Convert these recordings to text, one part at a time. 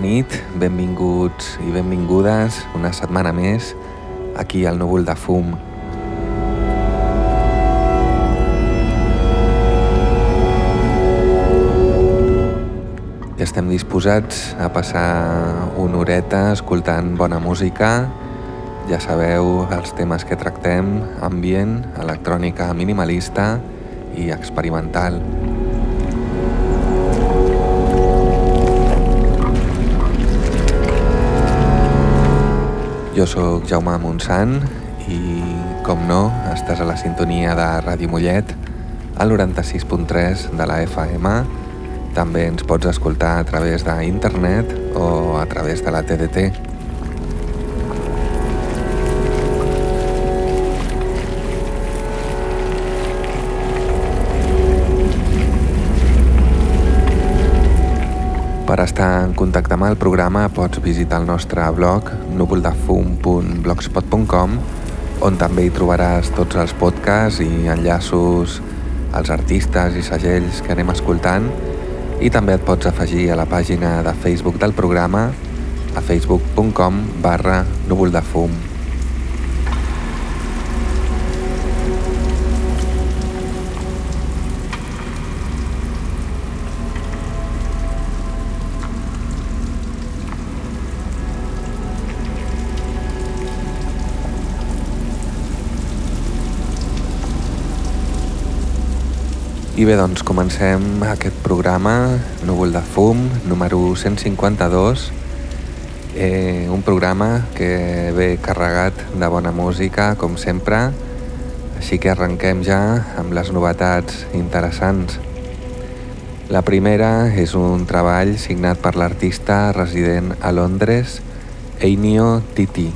nit, benvinguts i benvingudes una setmana més aquí al Núvol de Fum. Estem disposats a passar una horeta escoltant bona música. Ja sabeu els temes que tractem, ambient, electrònica minimalista i experimental. Jo sóc Jaume Montsant i, com no, estàs a la sintonia de Ràdio Mollet, al 96.3 de la FM. També ens pots escoltar a través d'internet o a través de la TDT. Per estar en contacte amb el programa pots visitar el nostre blog núvoldefum.blogspot.com on també hi trobaràs tots els podcasts i enllaços als artistes i segells que anem escoltant. I també et pots afegir a la pàgina de Facebook del programa a facebook.com barra núvoldefum.com I bé, doncs comencem aquest programa, Núvol de Fum, número 152, eh, un programa que ve carregat de bona música, com sempre, així que arrenquem ja amb les novetats interessants. La primera és un treball signat per l'artista resident a Londres, Einio Titi,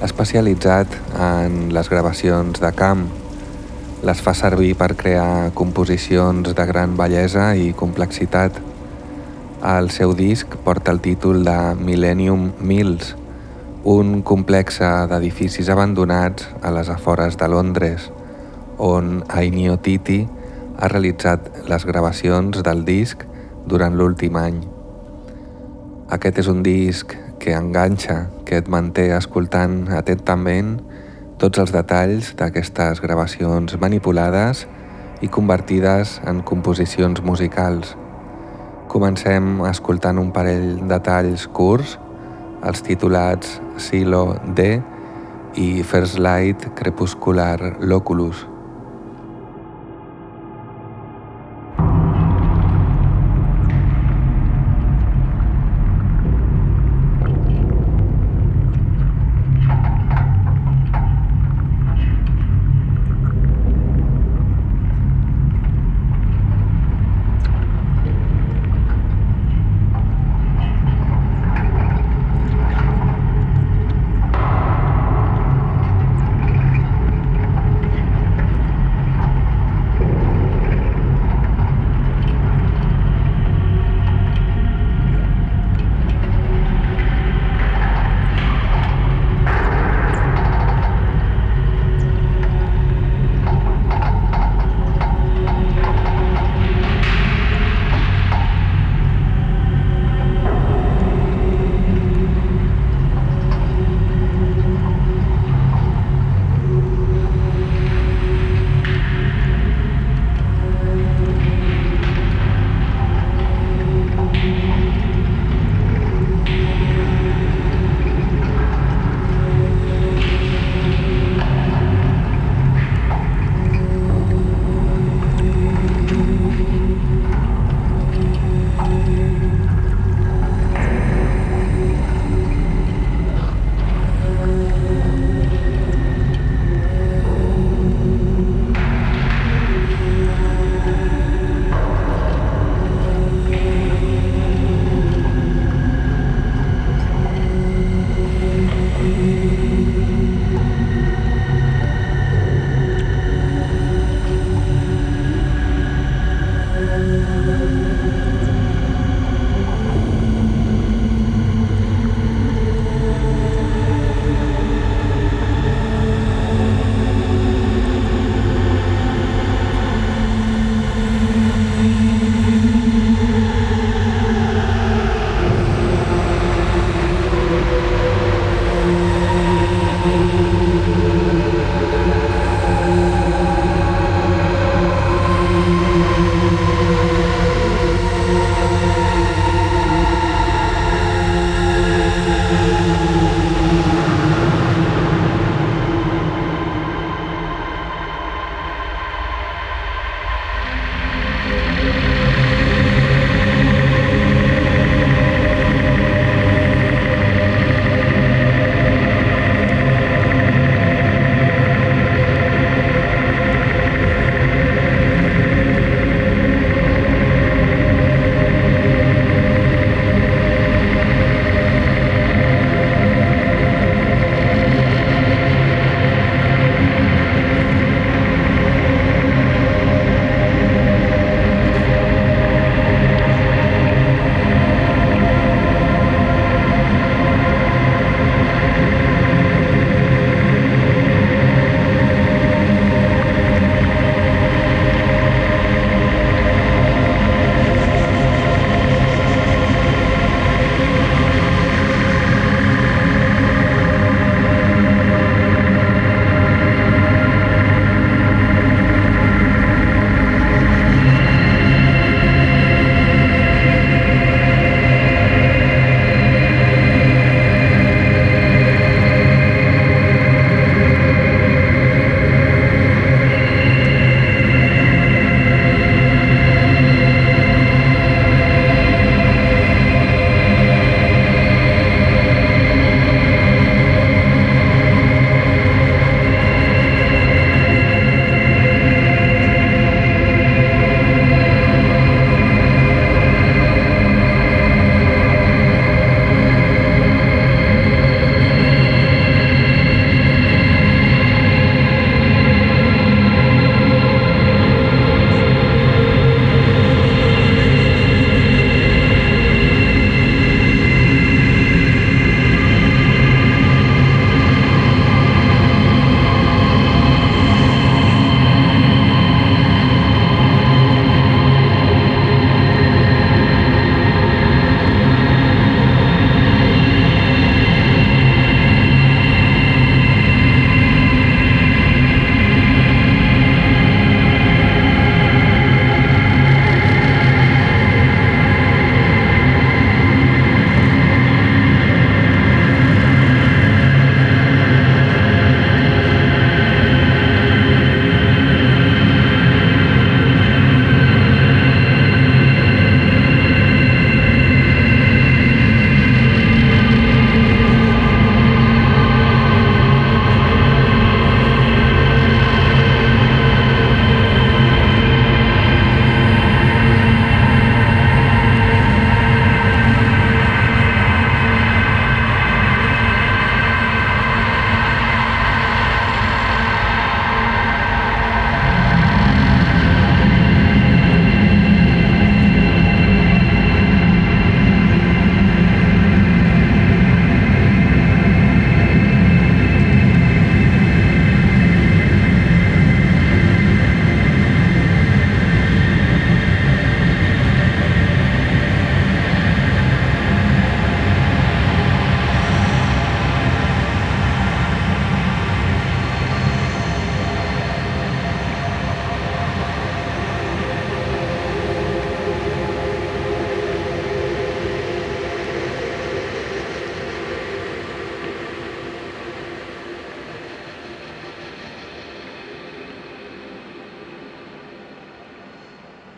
especialitzat en les gravacions de camp, les fa servir per crear composicions de gran bellesa i complexitat. El seu disc porta el títol de Millennium Mills, un complex d'edificis abandonats a les afores de Londres, on Ainio Titi ha realitzat les gravacions del disc durant l'últim any. Aquest és un disc que enganxa, que et manté escoltant atentament tots els detalls d'aquestes gravacions manipulades i convertides en composicions musicals. Comencem escoltant un parell de talls curts, els titulats Silo D i First Light Crepuscular Loculus.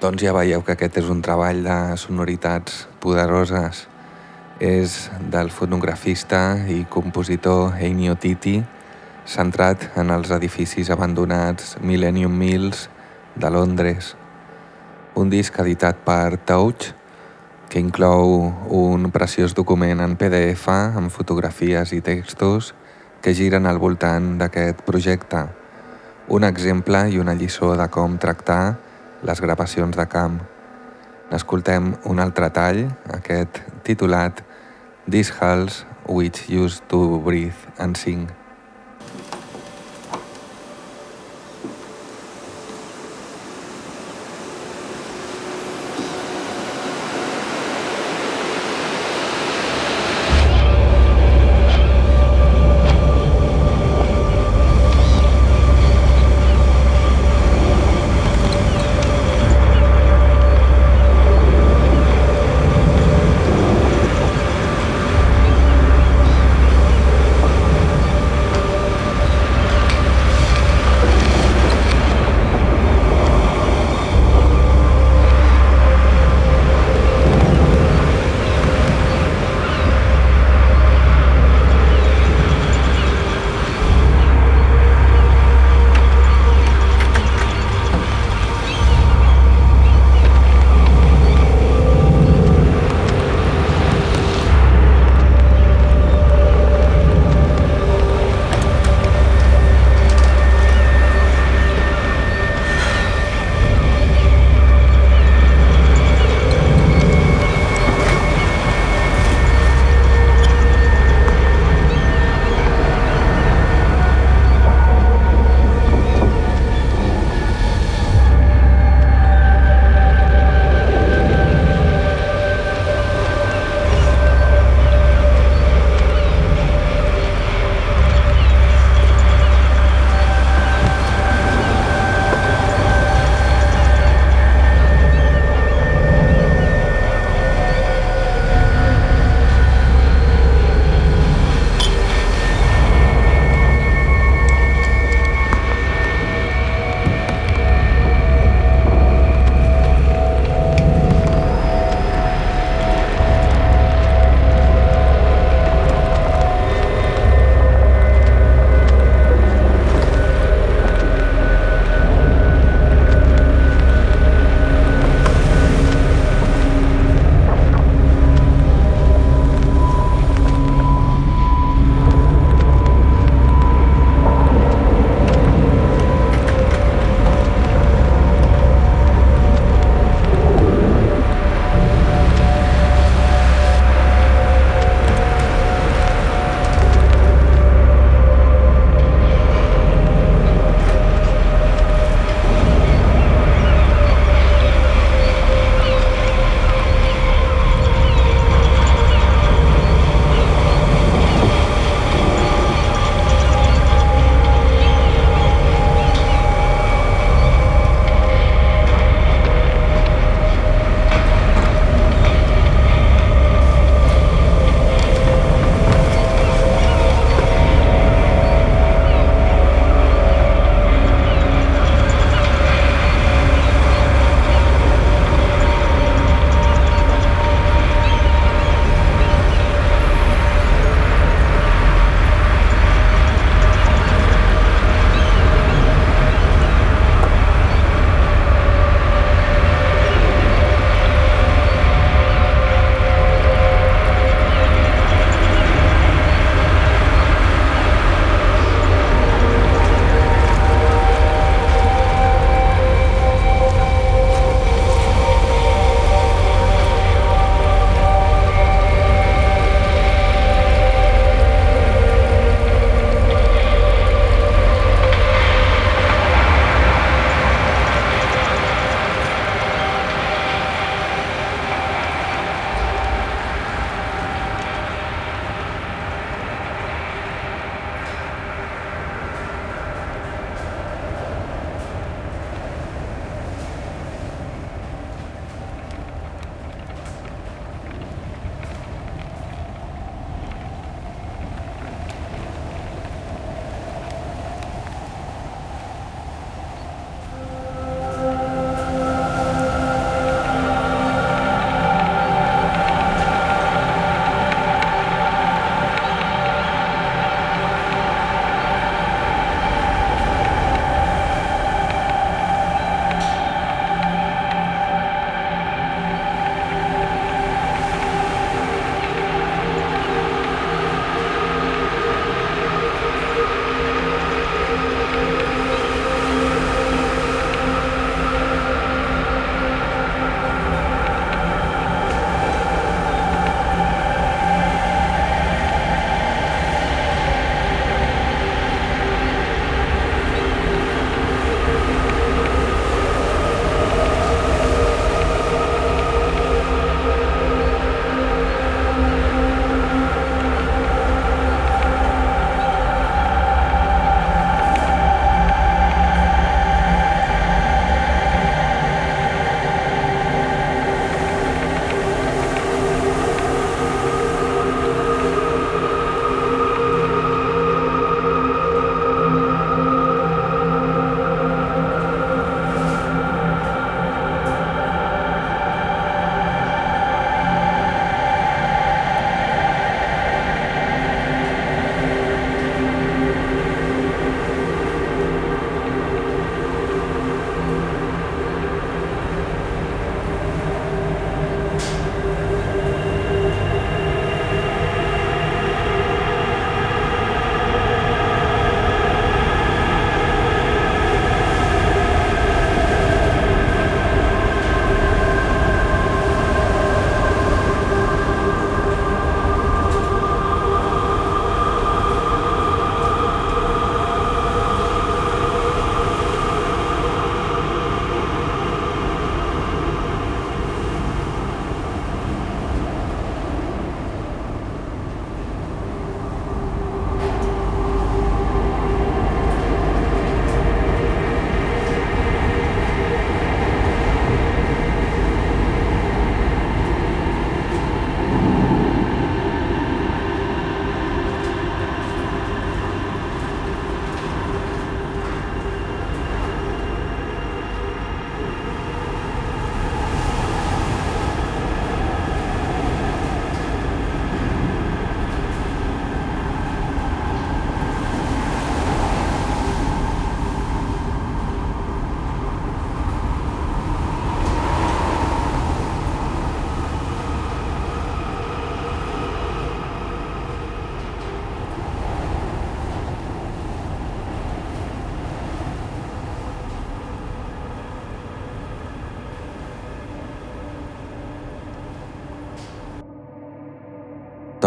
Doncs ja veieu que aquest és un treball de sonoritats poderoses. És del fotografista i compositor Ennio Titi, centrat en els edificis abandonats Millennium Mills de Londres. Un disc editat per Touch, que inclou un preciós document en PDF amb fotografies i textos que giren al voltant d'aquest projecte. Un exemple i una lliçó de com tractar les gravacions de camp. N'escoltem un altre tall, aquest titulat These Halls Which Used to Breathe and Sing.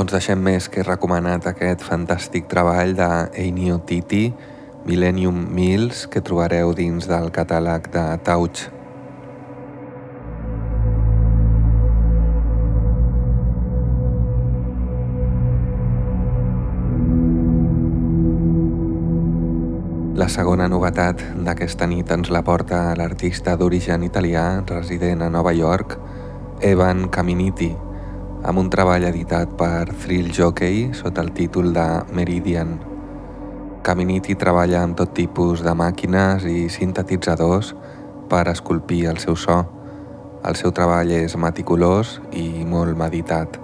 Doncs deixem més que recomanat aquest fantàstic treball de Einio Titi, Millennium Mills, que trobareu dins del catàleg de Touch. La segona novetat d'aquesta nit ens la porta l'artista d'origen italià resident a Nova York, Evan Caminiti, amb un treball editat per Thrill Jockey sota el títol de Meridian. Caminiti treballa amb tot tipus de màquines i sintetitzadors per esculpir el seu so. El seu treball és meticulós i molt meditat,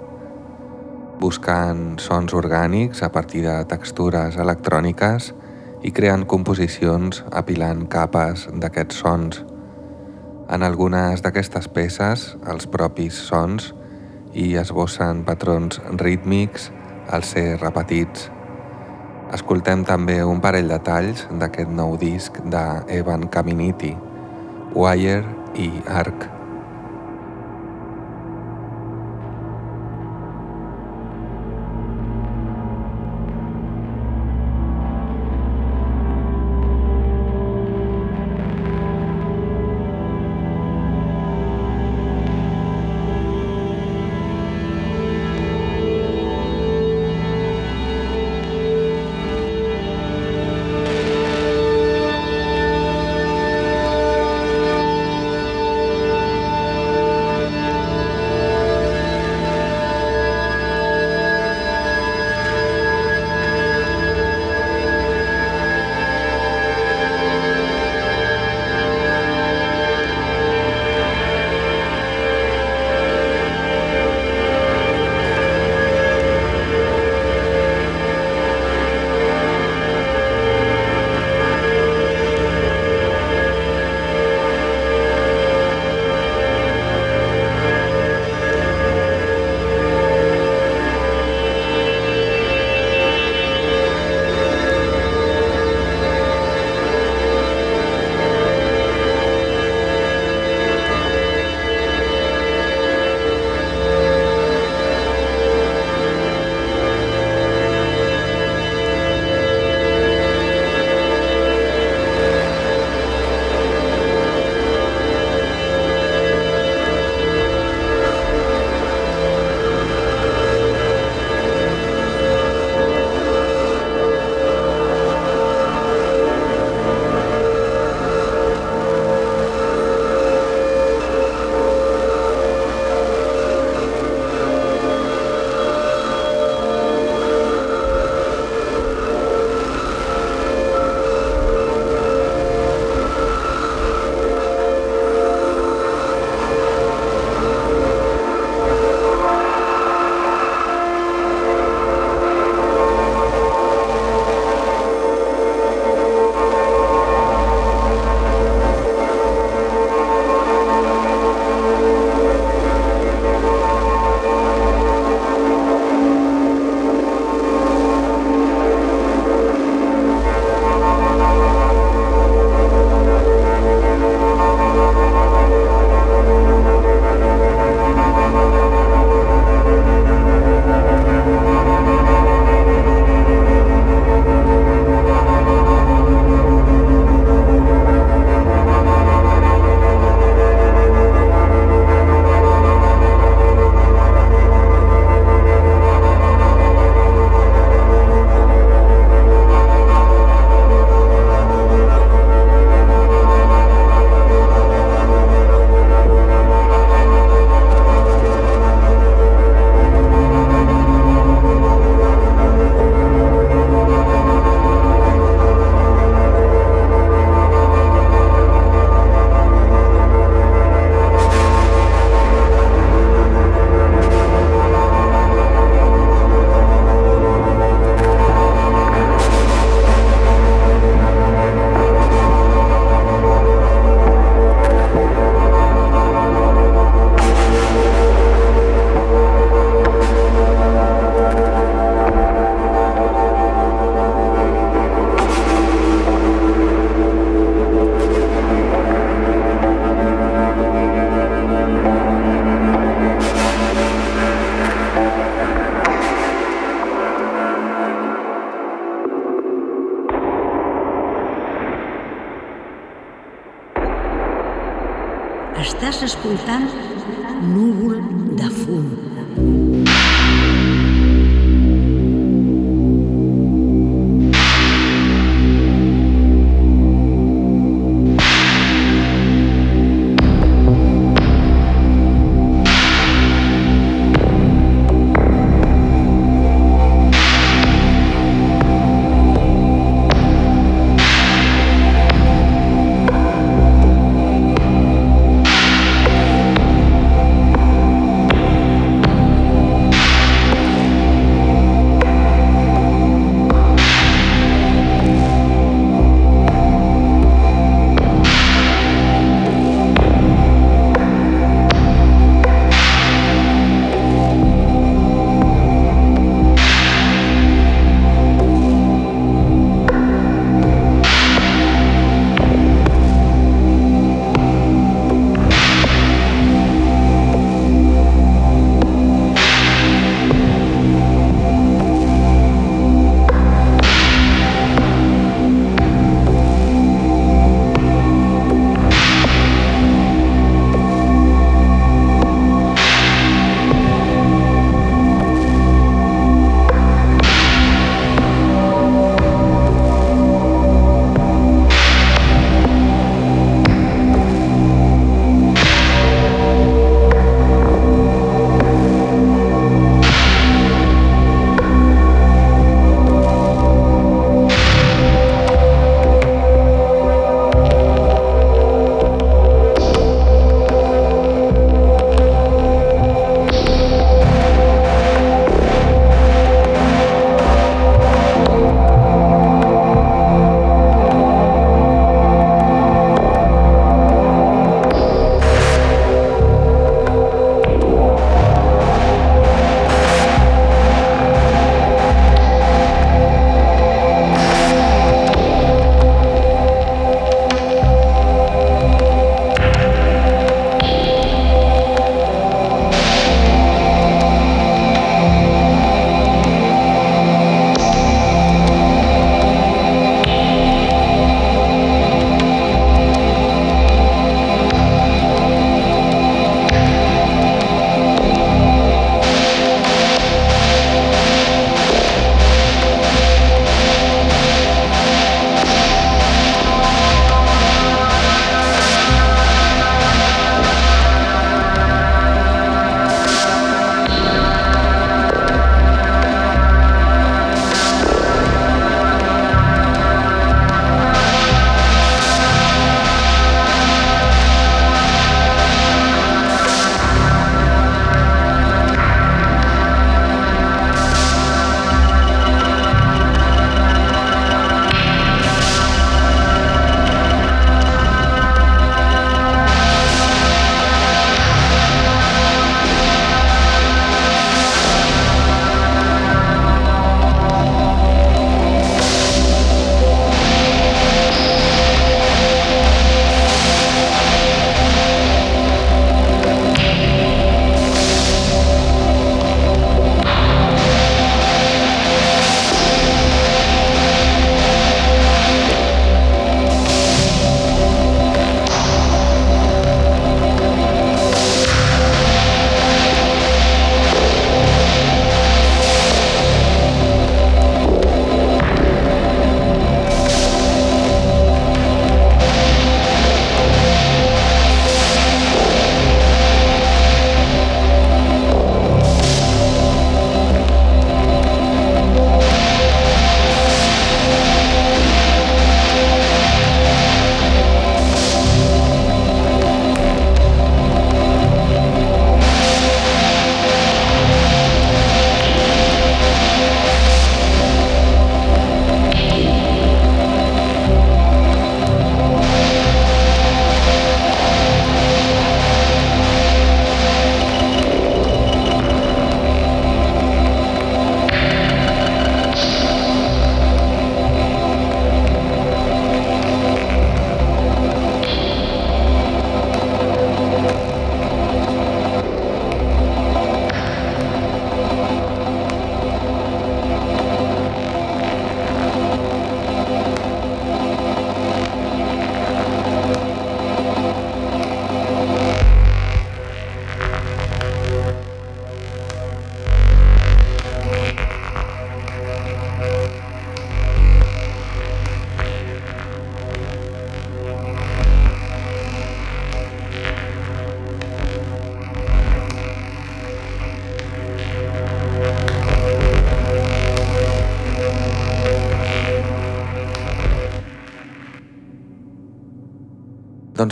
buscant sons orgànics a partir de textures electròniques i creant composicions apilant capes d'aquests sons. En algunes d'aquestes peces, els propis sons i esbossen patrons rítmics al ser repetits. Escoltem també un parell de talls d'aquest nou disc d'Evan Caminiti, Wire i Arc.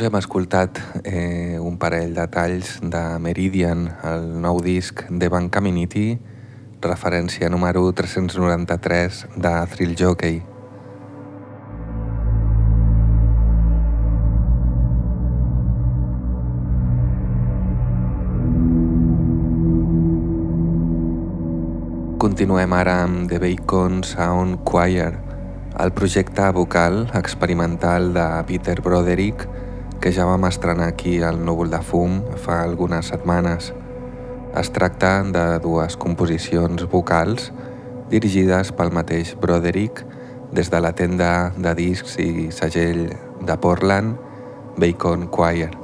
Doncs hem escoltat eh, un parell de talls de Meridian, el nou disc d'Evan Caminiti, referència número 393 de Thrill Jockey. Continuem ara amb The Bacon Sound Choir, el projecte vocal experimental de Peter Broderick que ja vam estrenar aquí al Núvol de Fum fa algunes setmanes. Es tracta de dues composicions vocals dirigides pel mateix Broderick des de la tenda de discs i segell de Portland, Bacon Choir.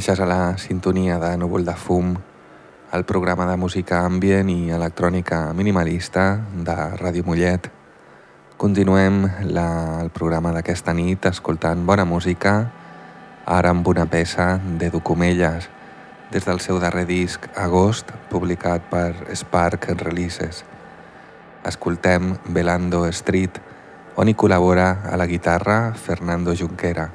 Segueixes a la sintonia de Núvol de Fum, el programa de música ambient i electrònica minimalista de Ràdio Mollet. Continuem la, el programa d'aquesta nit escoltant bona música, ara amb una peça de Documelles, des del seu darrer disc Agost, publicat per Spark Releases. Escoltem Velando Street, on hi col·labora a la guitarra Fernando Junquera.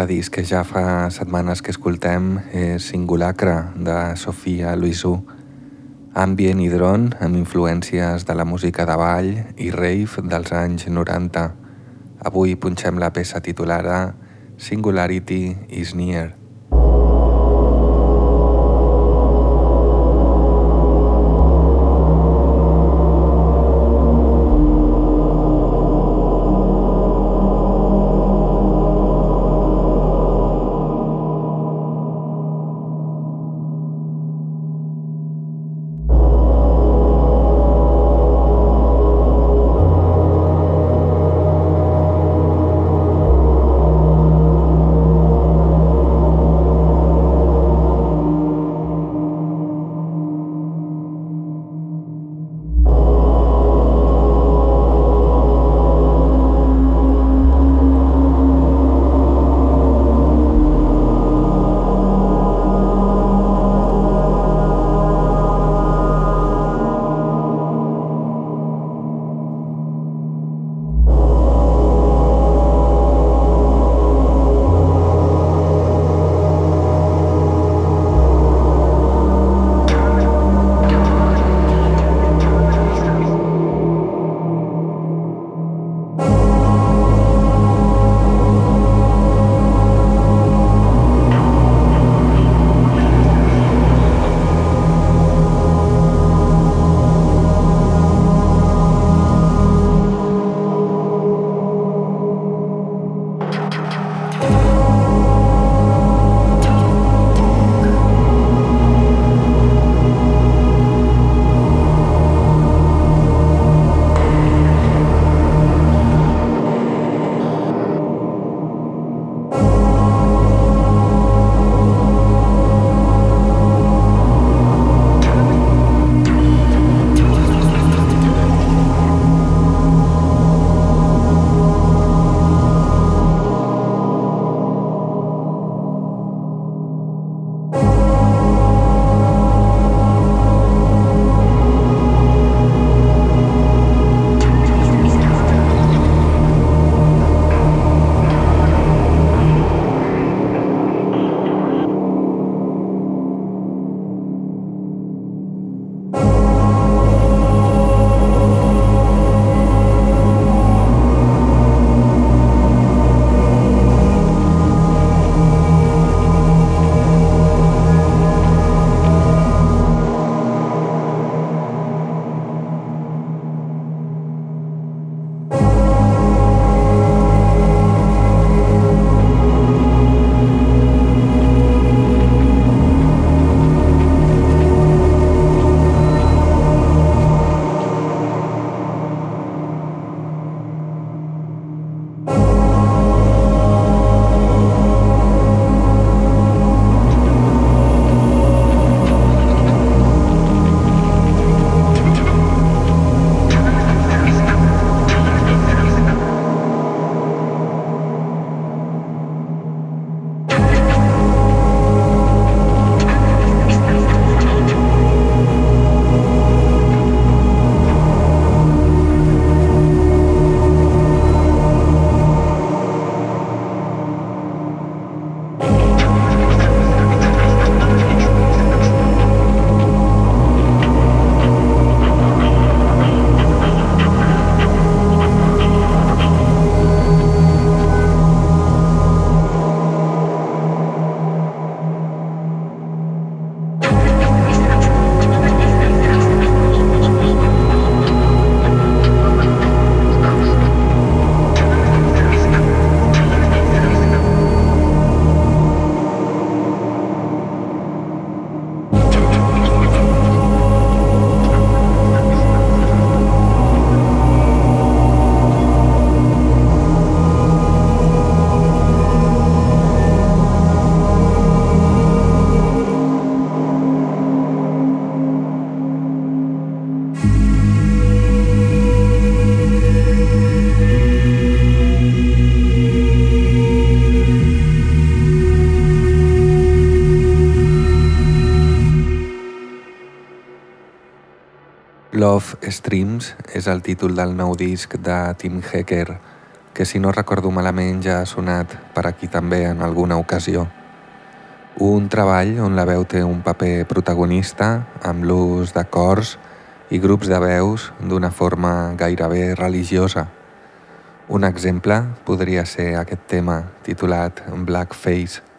L'altre disc que ja fa setmanes que escoltem és Singulacre, de Sofia Luisú. Ambient i dron amb influències de la música de ball i rave dels anys 90. Avui punxem la peça titulada Singularity is Near. Streams és el títol del nou disc de Tim Hecker, que si no recordo malament ja ha sonat per aquí també en alguna ocasió. Un treball on la veu té un paper protagonista amb l'ús de cors i grups de veus d'una forma gairebé religiosa. Un exemple podria ser aquest tema titulat Blackface.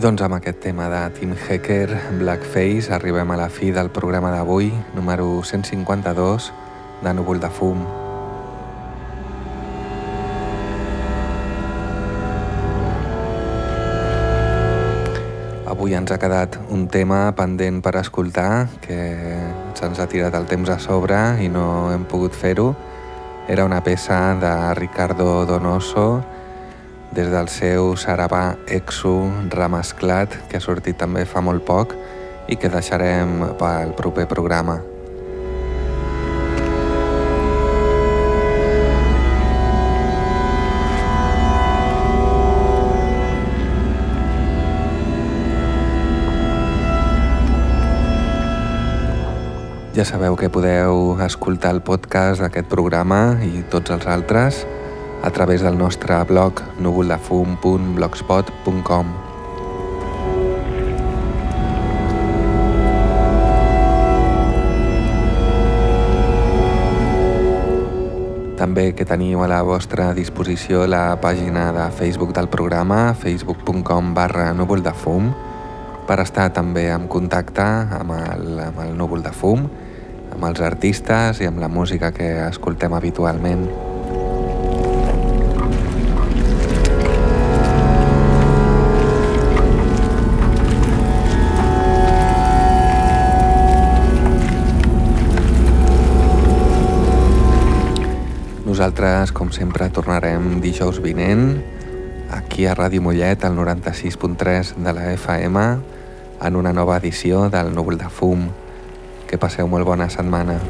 Doncs amb aquest tema de Tim Hacker, Blackface, arribem a la fi del programa d'avui, número 152 de Núvol de Fum. Avui ens ha quedat un tema pendent per escoltar, que se'ns ha tirat el temps a sobre i no hem pogut fer-ho. Era una peça de Ricardo Donoso, des del seu Sarabà Exo remesclat, que ha sortit també fa molt poc i que deixarem pel proper programa. Ja sabeu que podeu escoltar el podcast d'aquest programa i tots els altres a través del nostre blog núvoldefum.blogspot.com També que teniu a la vostra disposició la pàgina de Facebook del programa, facebook.com barra núvoldefum, per estar també en contacte amb el, amb el núvol de fum, amb els artistes i amb la música que escoltem habitualment. Nosaltres, com sempre, tornarem dijous vinent aquí a Ràdio Mollet, al 96.3 de la FM, en una nova edició del Núvol de Fum. Que passeu molt bona setmana.